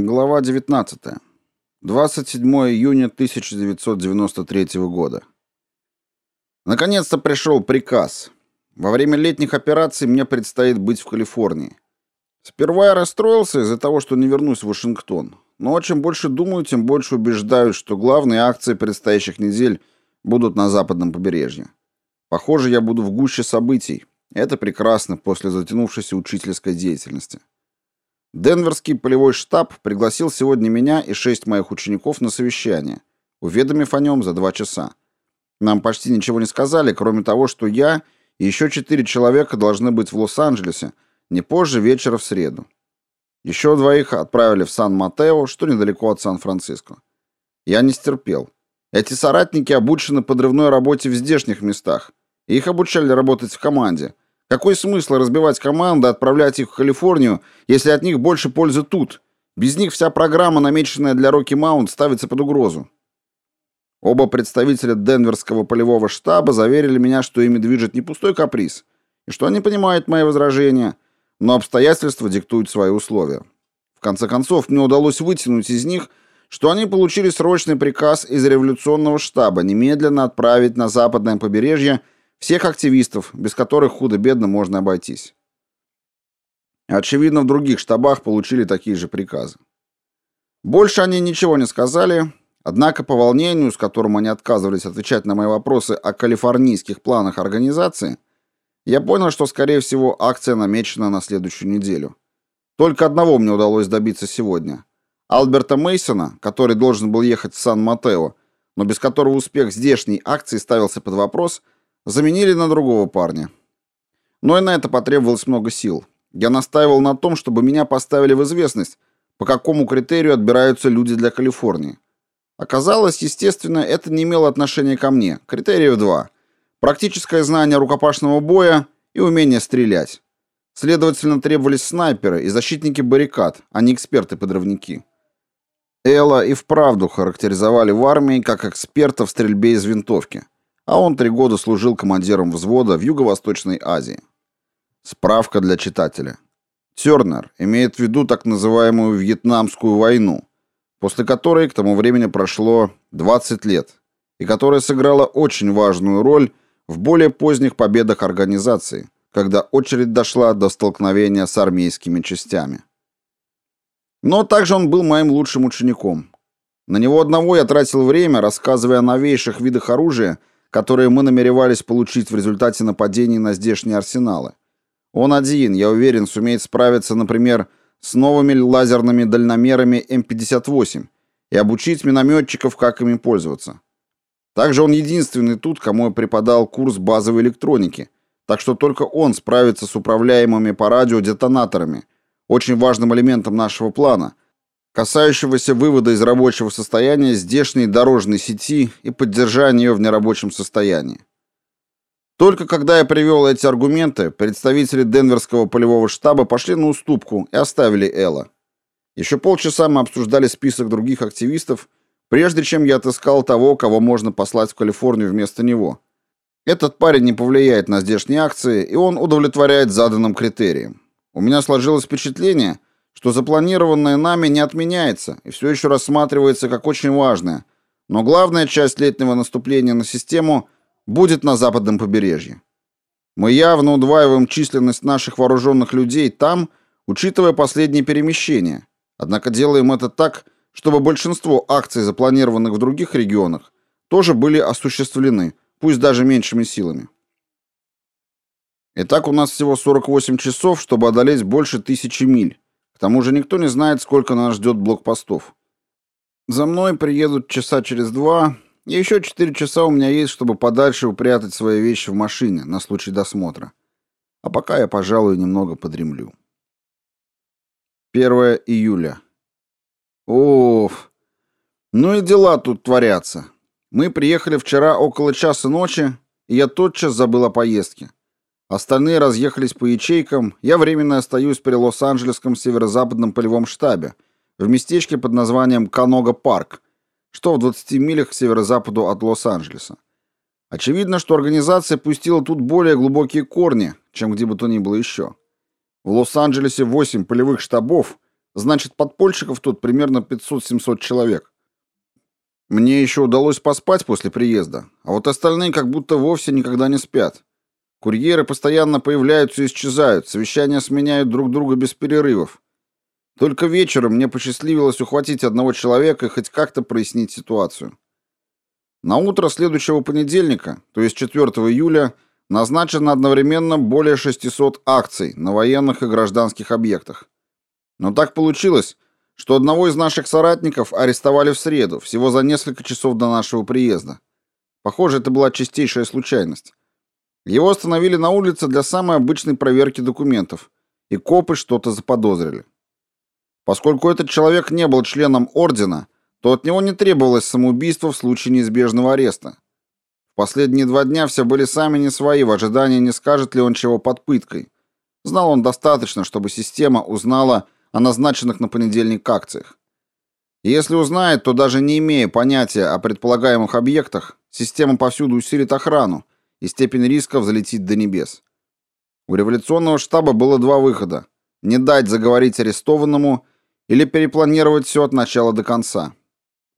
Глава 19. 27 июня 1993 года. Наконец-то пришел приказ. Во время летних операций мне предстоит быть в Калифорнии. Сперва я расстроился из-за того, что не вернусь в Вашингтон. Но чем больше думаю, тем больше убеждаюсь, что главные акции предстоящих недель будут на западном побережье. Похоже, я буду в гуще событий. Это прекрасно после затянувшейся учительской деятельности. Денверский полевой штаб пригласил сегодня меня и шесть моих учеников на совещание, уведомив о нем за два часа. Нам почти ничего не сказали, кроме того, что я и еще четыре человека должны быть в Лос-Анджелесе не позже вечера в среду. Еще двоих отправили в Сан-Матео, что недалеко от Сан-Франциско. Я не стерпел. Эти соратники обучены подрывной работе в здешних местах. Их обучали работать в команде – какой смысл разбивать команды, отправлять их в Калифорнию, если от них больше пользы тут? Без них вся программа, намеченная для Рокки Маунт, ставится под угрозу. Оба представителя Денверского полевого штаба заверили меня, что ими движет не пустой каприз, и что они понимают мои возражения, но обстоятельства диктуют свои условия. В конце концов, мне удалось вытянуть из них, что они получили срочный приказ из революционного штаба немедленно отправить на западное побережье всех активистов, без которых худо-бедно можно обойтись. Очевидно, в других штабах получили такие же приказы. Больше они ничего не сказали, однако по волнению, с которым они отказывались отвечать на мои вопросы о калифорнийских планах организации, я понял, что, скорее всего, акция намечена на следующую неделю. Только одного мне удалось добиться сегодня. Альберта Мейсона, который должен был ехать в Сан-Матео, но без которого успех здешней акции ставился под вопрос – Заменили на другого парня. Но и на это потребовалось много сил. Я настаивал на том, чтобы меня поставили в известность, по какому критерию отбираются люди для Калифорнии. Оказалось, естественно, это не имело отношения ко мне. Критериев два. Практическое знание рукопашного боя и умение стрелять. Следовательно, требовались снайперы и защитники баррикад, а не эксперты-подрывники. Элла и вправду характеризовали в армии как эксперта в стрельбе из винтовки а он три года служил командиром взвода в Юго-Восточной Азии. Справка для читателя. Тернер имеет в виду так называемую Вьетнамскую войну, после которой к тому времени прошло 20 лет, и которая сыграла очень важную роль в более поздних победах организации, когда очередь дошла до столкновения с армейскими частями. Но также он был моим лучшим учеником. На него одного я тратил время, рассказывая о новейших видах оружия которые мы намеревались получить в результате нападений на здешние арсеналы. Он один, я уверен, сумеет справиться, например, с новыми лазерными дальномерами М58 и обучить минометчиков, как ими пользоваться. Также он единственный тут, кому я преподал курс базовой электроники, так что только он справится с управляемыми по радио детонаторами, очень важным элементом нашего плана – касающегося вывода из рабочего состояния здешней дорожной сети и поддержания ее в нерабочем состоянии. Только когда я привел эти аргументы, представители Денверского полевого штаба пошли на уступку и оставили Элла. Еще полчаса мы обсуждали список других активистов, прежде чем я отыскал того, кого можно послать в Калифорнию вместо него. Этот парень не повлияет на здешние акции, и он удовлетворяет заданным критериям. У меня сложилось впечатление, что запланированное нами не отменяется и все еще рассматривается как очень важное, но главная часть летнего наступления на систему будет на западном побережье. Мы явно удваиваем численность наших вооруженных людей там, учитывая последние перемещения, однако делаем это так, чтобы большинство акций, запланированных в других регионах, тоже были осуществлены, пусть даже меньшими силами. Итак, у нас всего 48 часов, чтобы одолеть больше тысячи миль. К тому же никто не знает, сколько нас ждет блокпостов. За мной приедут часа через два, и еще четыре часа у меня есть, чтобы подальше упрятать свои вещи в машине на случай досмотра. А пока я, пожалуй, немного подремлю. 1 июля. Оф. Ну и дела тут творятся. Мы приехали вчера около часа ночи, и я тотчас забыл о поездке. Остальные разъехались по ячейкам. Я временно остаюсь при Лос-Анджелесском северо-западном полевом штабе, в местечке под названием Канога-парк, что в 20 милях к северо-западу от Лос-Анджелеса. Очевидно, что организация пустила тут более глубокие корни, чем где бы то ни было еще. В Лос-Анджелесе 8 полевых штабов, Значит, подпольщиков тут примерно 500-700 человек. Мне еще удалось поспать после приезда, а вот остальные как будто вовсе никогда не спят. Курьеры постоянно появляются и исчезают, совещания сменяют друг друга без перерывов. Только вечером мне посчастливилось ухватить одного человека и хоть как-то прояснить ситуацию. На утро следующего понедельника, то есть 4 июля, назначено одновременно более 600 акций на военных и гражданских объектах. Но так получилось, что одного из наших соратников арестовали в среду, всего за несколько часов до нашего приезда. Похоже, это была чистейшая случайность. Его остановили на улице для самой обычной проверки документов, и копы что-то заподозрили. Поскольку этот человек не был членом ордена, то от него не требовалось самоубийство в случае неизбежного ареста. В последние два дня все были сами не свои в ожидании, не скажет ли он чего под пыткой. Знал он достаточно, чтобы система узнала о назначенных на понедельник акциях. если узнает, то даже не имея понятия о предполагаемых объектах, система повсюду усилит охрану, и степень риска взлетит до небес. У революционного штаба было два выхода: не дать заговорить арестованному или перепланировать все от начала до конца.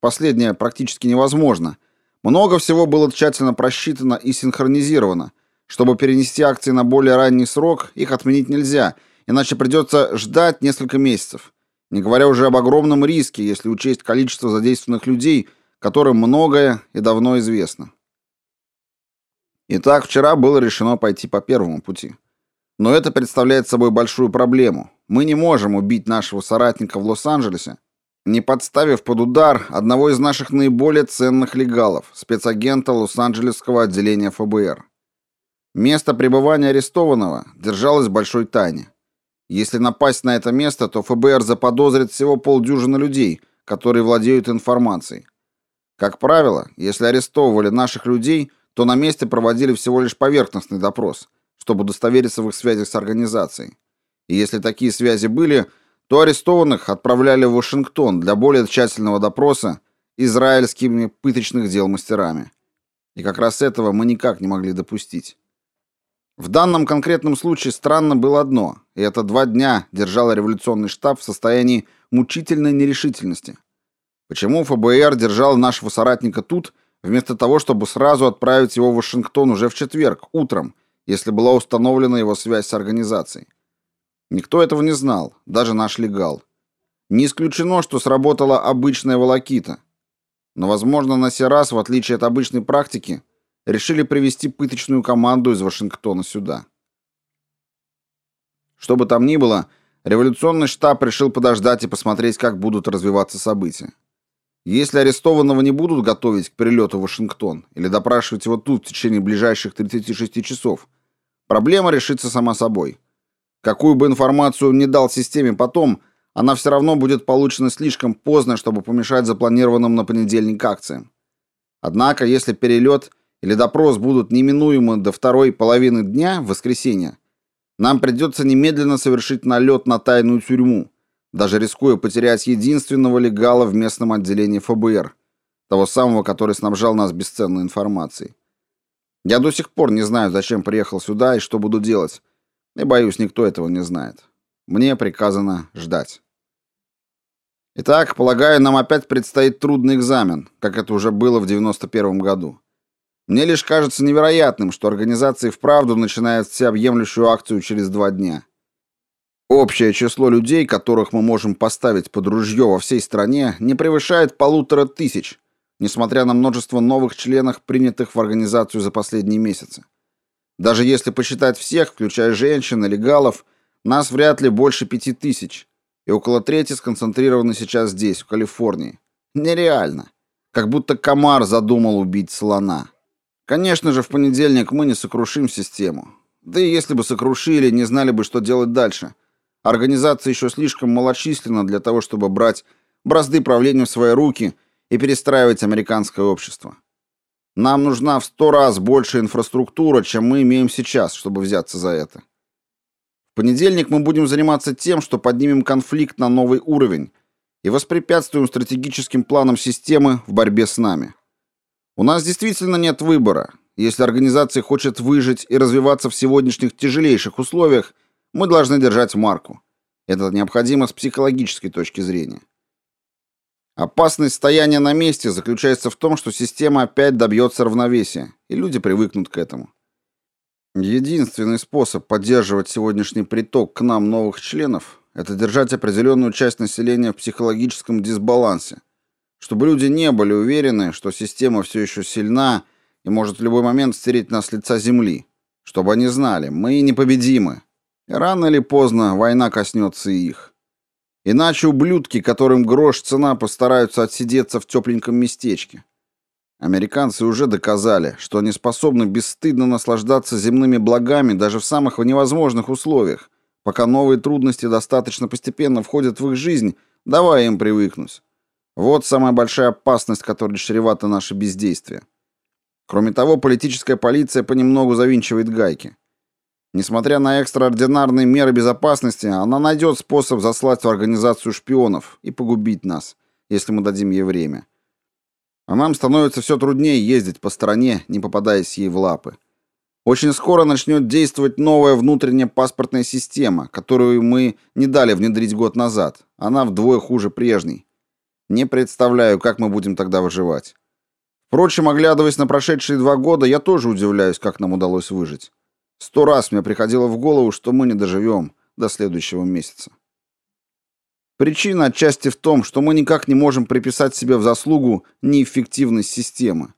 Последнее практически невозможно. Много всего было тщательно просчитано и синхронизировано. Чтобы перенести акции на более ранний срок, их отменить нельзя, иначе придется ждать несколько месяцев. Не говоря уже об огромном риске, если учесть количество задействованных людей, которым многое и давно известно. Итак, вчера было решено пойти по первому пути. Но это представляет собой большую проблему. Мы не можем убить нашего соратника в Лос-Анджелесе, не подставив под удар одного из наших наиболее ценных легалов, спецагента Лос-Анджелесского отделения ФБР. Место пребывания арестованного держалось в большой тайне. Если напасть на это место, то ФБР заподозрит всего полдюжины людей, которые владеют информацией. Как правило, если арестовывали наших людей, то на месте проводили всего лишь поверхностный допрос, чтобы удостовериться в их связях с организацией. И если такие связи были, то арестованных отправляли в Вашингтон для более тщательного допроса израильскими пыточных дел мастерами. И как раз этого мы никак не могли допустить. В данном конкретном случае странно было одно, и это два дня держал революционный штаб в состоянии мучительной нерешительности. Почему ФБР держал нашего соратника тут, вместо того, чтобы сразу отправить его в Вашингтон уже в четверг, утром, если была установлена его связь с организацией? Никто этого не знал, даже наш легал. Не исключено, что сработала обычная волокита. Но, возможно, на сей раз, в отличие от обычной практики, решили привести пыточную команду из Вашингтона сюда. Что бы там ни было, революционный штаб решил подождать и посмотреть, как будут развиваться события. Если арестованного не будут готовить к перелету в Вашингтон или допрашивать его тут в течение ближайших 36 часов, проблема решится сама собой – Какую бы информацию он ни дал системе потом, она все равно будет получена слишком поздно, чтобы помешать запланированным на понедельник акциям. Однако, если перелет или допрос будут неминуемы до второй половины дня, в воскресенье, нам придется немедленно совершить налет на тайную тюрьму, даже рискуя потерять единственного легала в местном отделении ФБР, того самого, который снабжал нас бесценной информацией. Я до сих пор не знаю, зачем приехал сюда и что буду делать, и боюсь, никто этого не знает. Мне приказано ждать. Итак, полагаю, нам опять предстоит трудный экзамен, как это уже было в 91 году. Мне лишь кажется невероятным, что организация вправду начинает всеобъемлющую акцию через два дня. Общее число людей, которых мы можем поставить под ружье во всей стране, не превышает полутора тысяч, несмотря на множество новых членов, принятых в организацию за последние месяцы. Даже если посчитать всех, включая женщин и легалов, нас вряд ли больше пяти тысяч, и около трети сконцентрированы сейчас здесь, в Калифорнии. Нереально. Как будто комар задумал убить слона. Конечно же, в понедельник мы не сокрушим систему. Да и если бы сокрушили, не знали бы, что делать дальше. Организация еще слишком малочисленна для того, чтобы брать бразды правления в свои руки и перестраивать американское общество. Нам нужна в сто раз больше инфраструктура, чем мы имеем сейчас, чтобы взяться за это. В понедельник мы будем заниматься тем, что поднимем конфликт на новый уровень и воспрепятствуем стратегическим планам системы в борьбе с нами. У нас действительно нет выбора. Если организация хочет выжить и развиваться в сегодняшних тяжелейших условиях, мы должны держать марку. Это необходимо с психологической точки зрения. Опасность стояния на месте заключается в том, что система опять добьется равновесия, и люди привыкнут к этому. Единственный способ поддерживать сегодняшний приток к нам новых членов – это держать определенную часть населения в психологическом дисбалансе, чтобы люди не были уверены, что система все еще сильна и может в любой момент стереть нас с лица земли, чтобы они знали, мы непобедимы, рано или поздно война коснется и их. Иначе ублюдки, которым грош цена, постараются отсидеться в тепленьком местечке. Американцы уже доказали, что они способны бесстыдно наслаждаться земными благами даже в самых невозможных условиях, пока новые трудности достаточно постепенно входят в их жизнь, давая им привыкнуть. Вот самая большая опасность, которой чревато наше бездействие. Кроме того, политическая полиция понемногу завинчивает гайки. Несмотря на экстраординарные меры безопасности, она найдет способ заслать в организацию шпионов и погубить нас, если мы дадим ей время. А нам становится все труднее ездить по стране, не попадаясь ей в лапы. Очень скоро начнет действовать новая внутренняя паспортная система, которую мы не дали внедрить год назад. Она вдвое хуже прежней. Не представляю, как мы будем тогда выживать. Впрочем, оглядываясь на прошедшие два года, я тоже удивляюсь, как нам удалось выжить. Сто раз мне приходило в голову, что мы не доживем до следующего месяца. Причина отчасти в том, что мы никак не можем приписать себе в заслугу неэффективность системы.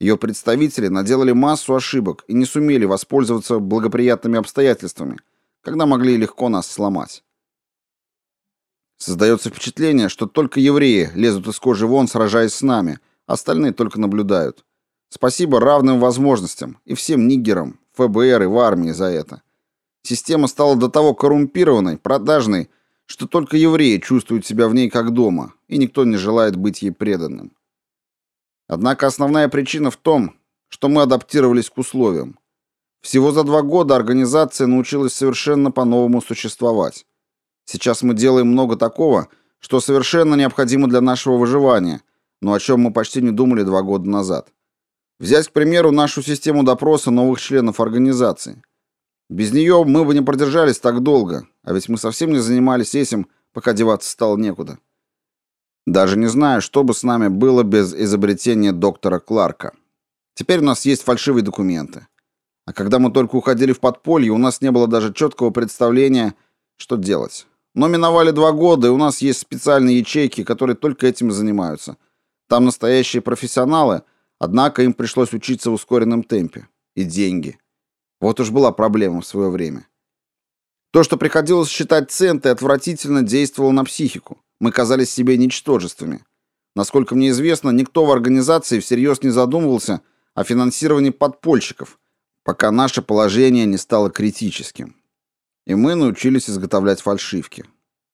Ее представители наделали массу ошибок и не сумели воспользоваться благоприятными обстоятельствами, когда могли легко нас сломать. Создается впечатление, что только евреи лезут из кожи вон, сражаясь с нами, остальные только наблюдают. Спасибо равным возможностям и всем нигерам, ФБР и в армии за это. Система стала до того коррумпированной, продажной, что только евреи чувствуют себя в ней как дома, и никто не желает быть ей преданным. Однако основная причина в том, что мы адаптировались к условиям. Всего за два года организация научилась совершенно по-новому существовать. Сейчас мы делаем много такого, что совершенно необходимо для нашего выживания, но о чем мы почти не думали два года назад. Взять, к примеру, нашу систему допроса новых членов организации. Без нее мы бы не продержались так долго, а ведь мы совсем не занимались этим, пока деваться стало некуда. Даже не знаю, что бы с нами было без изобретения доктора Кларка. Теперь у нас есть фальшивые документы. А когда мы только уходили в подполье, у нас не было даже четкого представления, что делать. Но миновали два года, и у нас есть специальные ячейки, которые только этим и занимаются. Там настоящие профессионалы, однако им пришлось учиться в ускоренном темпе. И деньги. Вот уж была проблема в свое время. То, что приходилось считать центы, отвратительно действовало на психику. Мы казались себе ничтожествами. Насколько мне известно, никто в организации всерьез не задумывался о финансировании подпольщиков, пока наше положение не стало критическим. И мы научились изготовлять фальшивки.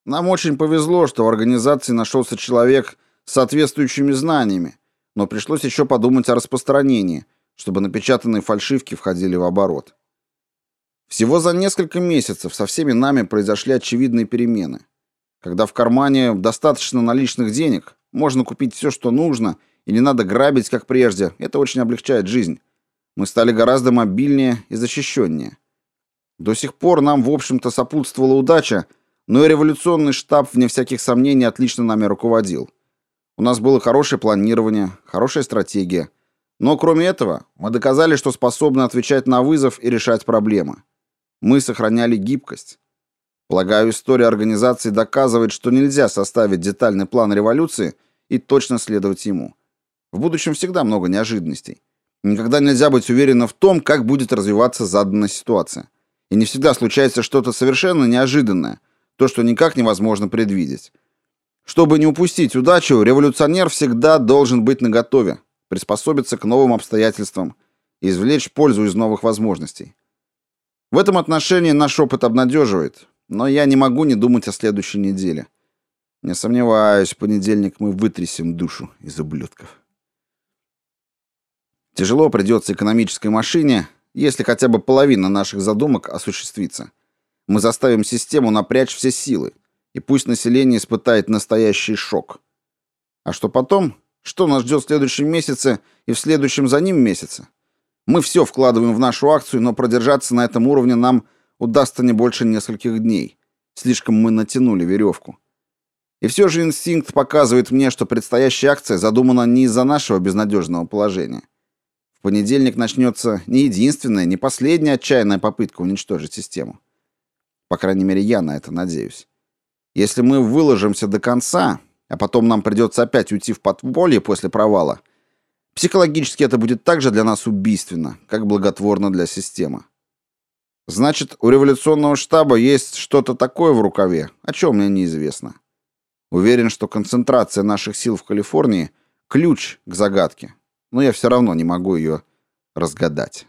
Нам очень повезло, что в организации нашелся человек с соответствующими знаниями, но пришлось еще подумать о распространении, чтобы напечатанные фальшивки входили в оборот. Всего за несколько месяцев со всеми нами произошли очевидные перемены. Когда в кармане достаточно наличных денег, можно купить все, что нужно, и не надо грабить, как прежде. Это очень облегчает жизнь. Мы стали гораздо мобильнее и защищеннее. До сих пор нам, в общем-то, сопутствовала удача, но и революционный штаб, вне всяких сомнений, отлично нами руководил. У нас было хорошее планирование, хорошая стратегия. Но кроме этого, мы доказали, что способны отвечать на вызов и решать проблемы. Мы сохраняли гибкость. Полагаю, история организации доказывает, что нельзя составить детальный план революции и точно следовать ему. В будущем всегда много неожиданностей. Никогда нельзя быть уверенным в том, как будет развиваться заданная ситуация. И не всегда случается что-то совершенно неожиданное, то, что никак невозможно предвидеть. Чтобы не упустить удачу, революционер всегда должен быть наготове, приспособиться к новым обстоятельствам извлечь пользу из новых возможностей. В этом отношении наш опыт обнадеживает, но я не могу не думать о следующей неделе. Не сомневаюсь, в понедельник мы вытрясем душу из ублюдков. Тяжело придется экономической машине, если хотя бы половина наших задумок осуществится. Мы заставим систему напрячь все силы, и пусть население испытает настоящий шок. А что потом? Что нас ждет в следующем месяце и в следующем за ним месяце? Мы все вкладываем в нашу акцию, но продержаться на этом уровне нам удастся не больше нескольких дней. Слишком мы натянули веревку. И все же инстинкт показывает мне, что предстоящая акция задумана не из-за нашего безнадежного положения. В понедельник начнется не единственная, не последняя отчаянная попытка уничтожить систему. По крайней мере, я на это надеюсь. Если мы выложимся до конца, а потом нам придется опять уйти в подполье после провала, психологически это будет так же для нас убийственно, как благотворно для системы. Значит, у революционного штаба есть что-то такое в рукаве, о чем мне неизвестно. Уверен, что концентрация наших сил в Калифорнии – ключ к загадке, но я все равно не могу ее разгадать.